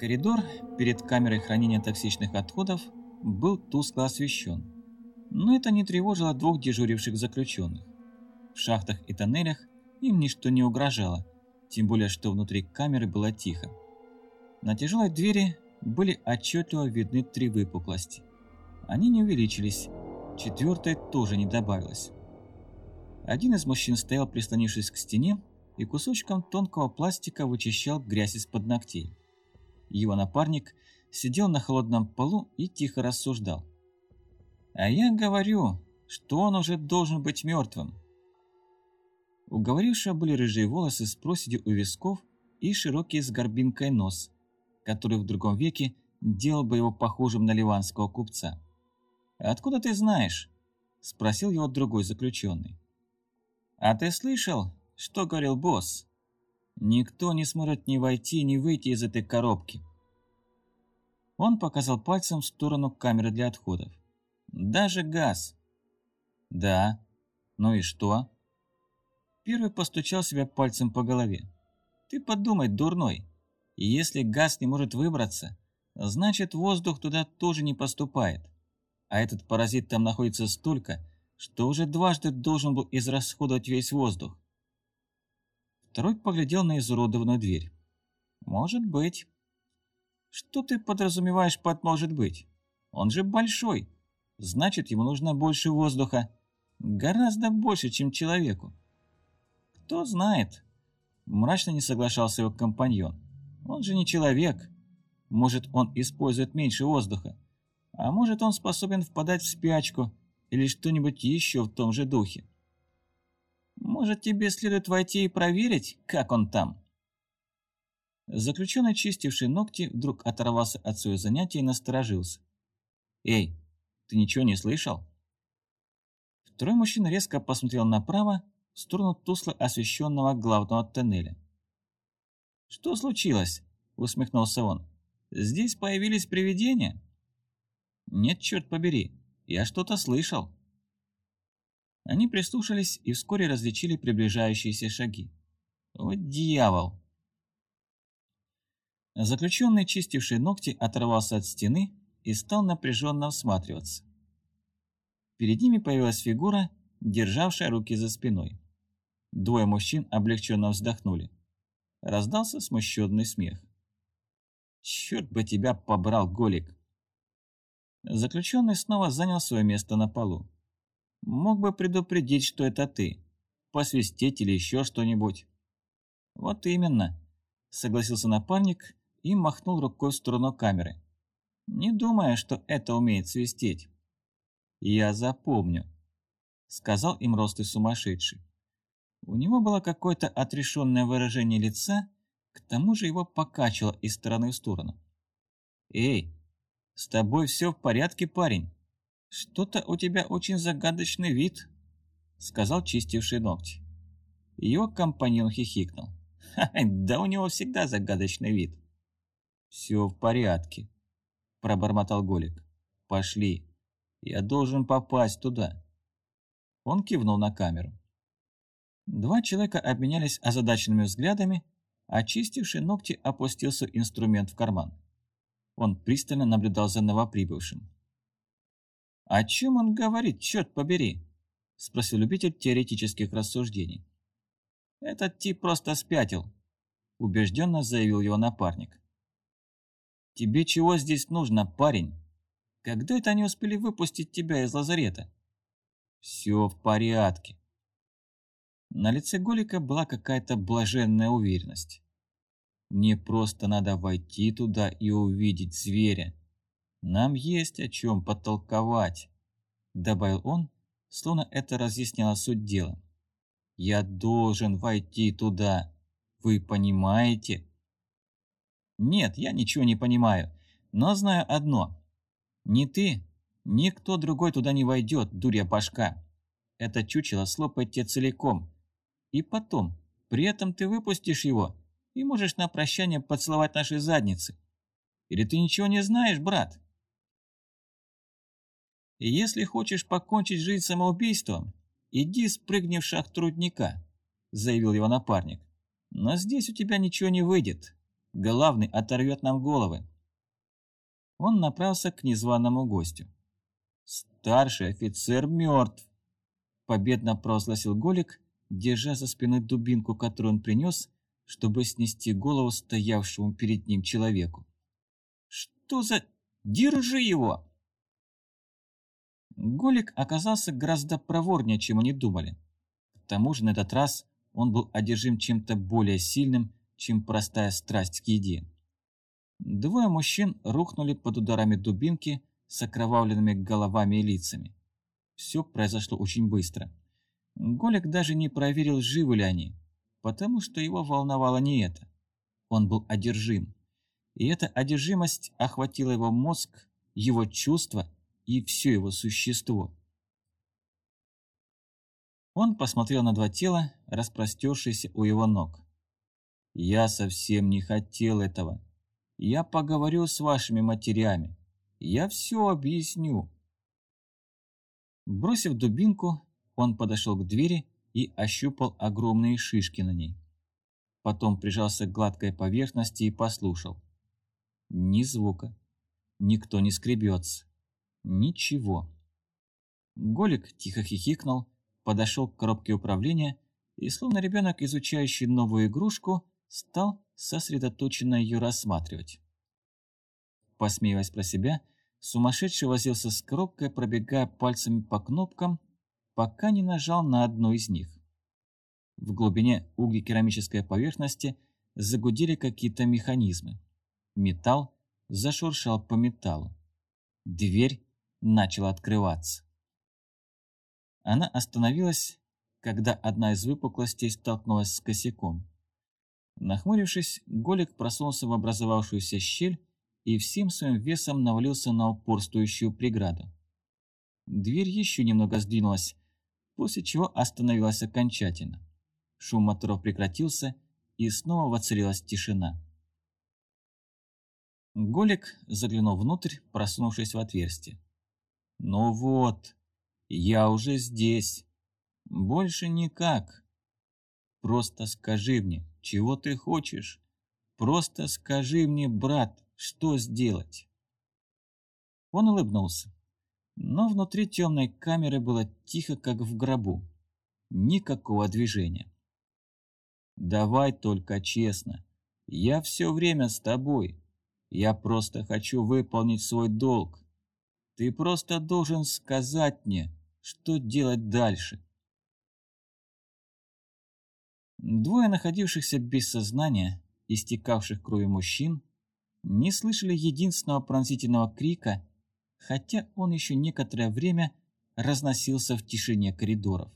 Коридор перед камерой хранения токсичных отходов был тускло освещен, но это не тревожило двух дежуривших заключенных. В шахтах и тоннелях им ничто не угрожало, тем более что внутри камеры было тихо. На тяжелой двери были отчетливо видны три выпуклости. Они не увеличились, четвертая тоже не добавилась. Один из мужчин стоял, прислонившись к стене, и кусочком тонкого пластика вычищал грязь из-под ногтей. Его напарник сидел на холодном полу и тихо рассуждал. «А я говорю, что он уже должен быть мертвым». У были рыжие волосы с проседью у висков и широкий с горбинкой нос, который в другом веке делал бы его похожим на ливанского купца. «Откуда ты знаешь?» – спросил его другой заключенный. «А ты слышал, что говорил босс?» «Никто не сможет ни войти, ни выйти из этой коробки». Он показал пальцем в сторону камеры для отходов. «Даже газ». «Да. Ну и что?» Первый постучал себя пальцем по голове. «Ты подумай, дурной. Если газ не может выбраться, значит воздух туда тоже не поступает а этот паразит там находится столько, что уже дважды должен был израсходовать весь воздух. Второй поглядел на изуродованную дверь. «Может быть». «Что ты подразумеваешь под «может быть»? Он же большой. Значит, ему нужно больше воздуха. Гораздо больше, чем человеку». «Кто знает?» Мрачно не соглашался его компаньон. «Он же не человек. Может, он использует меньше воздуха. А может, он способен впадать в спячку или что-нибудь еще в том же духе. Может, тебе следует войти и проверить, как он там?» Заключенный, чистивший ногти, вдруг оторвался от своего занятия и насторожился. «Эй, ты ничего не слышал?» Второй мужчина резко посмотрел направо, в сторону тусло освещенного главного тоннеля. «Что случилось?» — усмехнулся он. «Здесь появились привидения?» «Нет, черт побери, я что-то слышал». Они прислушались и вскоре различили приближающиеся шаги. «Вот дьявол!» Заключенный, чистивший ногти, оторвался от стены и стал напряженно всматриваться. Перед ними появилась фигура, державшая руки за спиной. Двое мужчин облегченно вздохнули. Раздался смущенный смех. «Черт бы тебя побрал, Голик!» Заключенный снова занял свое место на полу. Мог бы предупредить, что это ты. Посвистеть или еще что-нибудь. Вот именно, согласился напарник и махнул рукой в сторону камеры. Не думая, что это умеет свистеть. Я запомню, сказал им рослый сумасшедший. У него было какое-то отрешенное выражение лица, к тому же его покачивало из стороны в сторону. «Эй, «С тобой все в порядке, парень? Что-то у тебя очень загадочный вид», — сказал чистивший ногти. Его компаньон хихикнул. «Ха, да у него всегда загадочный вид». «Все в порядке», — пробормотал Голик. «Пошли. Я должен попасть туда». Он кивнул на камеру. Два человека обменялись озадаченными взглядами, а чистивший ногти опустился инструмент в карман. Он пристально наблюдал за новоприбывшим. «О чем он говорит, черт побери?» – спросил любитель теоретических рассуждений. «Этот тип просто спятил», – убежденно заявил его напарник. «Тебе чего здесь нужно, парень? Когда это они успели выпустить тебя из лазарета?» «Все в порядке». На лице Голика была какая-то блаженная уверенность. Мне просто надо войти туда и увидеть зверя. Нам есть о чем потолковать», — добавил он, словно это разъясняло суть дела. «Я должен войти туда. Вы понимаете?» «Нет, я ничего не понимаю, но знаю одно. Ни ты, ни кто другой туда не войдет, дурья башка. Это чучело слопает тебя целиком. И потом, при этом ты выпустишь его, и можешь на прощание поцеловать наши задницы. Или ты ничего не знаешь, брат? И если хочешь покончить жизнь самоубийством, иди спрыгни в шахт трудника, заявил его напарник. Но здесь у тебя ничего не выйдет. Главный оторвет нам головы. Он направился к незваному гостю. «Старший офицер мертв!» Победно провозгласил Голик, держа за спиной дубинку, которую он принес, чтобы снести голову стоявшему перед ним человеку. «Что за... Держи его!» Голик оказался гораздо проворнее, чем они думали. К тому же на этот раз он был одержим чем-то более сильным, чем простая страсть к еде. Двое мужчин рухнули под ударами дубинки с окровавленными головами и лицами. Все произошло очень быстро. Голик даже не проверил, живы ли они, потому что его волновало не это. Он был одержим. И эта одержимость охватила его мозг, его чувства и все его существо. Он посмотрел на два тела, распростершиеся у его ног. «Я совсем не хотел этого. Я поговорю с вашими матерями. Я все объясню». Бросив дубинку, он подошел к двери и ощупал огромные шишки на ней. Потом прижался к гладкой поверхности и послушал. Ни звука. Никто не скребется. Ничего. Голик тихо хихикнул, подошел к коробке управления и, словно ребенок, изучающий новую игрушку, стал сосредоточенно ее рассматривать. Посмеиваясь про себя, сумасшедший возился с коробкой, пробегая пальцами по кнопкам, пока не нажал на одну из них. В глубине угли керамической поверхности загудели какие-то механизмы. Металл зашуршал по металлу. Дверь начала открываться. Она остановилась, когда одна из выпуклостей столкнулась с косяком. Нахмурившись, Голик просунулся в образовавшуюся щель и всем своим весом навалился на упорствующую преграду. Дверь еще немного сдвинулась, после чего остановилась окончательно. Шум моторов прекратился, и снова воцарилась тишина. Голик заглянул внутрь, просунувшись в отверстие. «Ну вот, я уже здесь. Больше никак. Просто скажи мне, чего ты хочешь? Просто скажи мне, брат, что сделать?» Он улыбнулся. Но внутри темной камеры было тихо, как в гробу. Никакого движения. «Давай только честно. Я все время с тобой. Я просто хочу выполнить свой долг. Ты просто должен сказать мне, что делать дальше. Двое находившихся без сознания, истекавших кровью мужчин, не слышали единственного пронзительного крика, хотя он еще некоторое время разносился в тишине коридоров.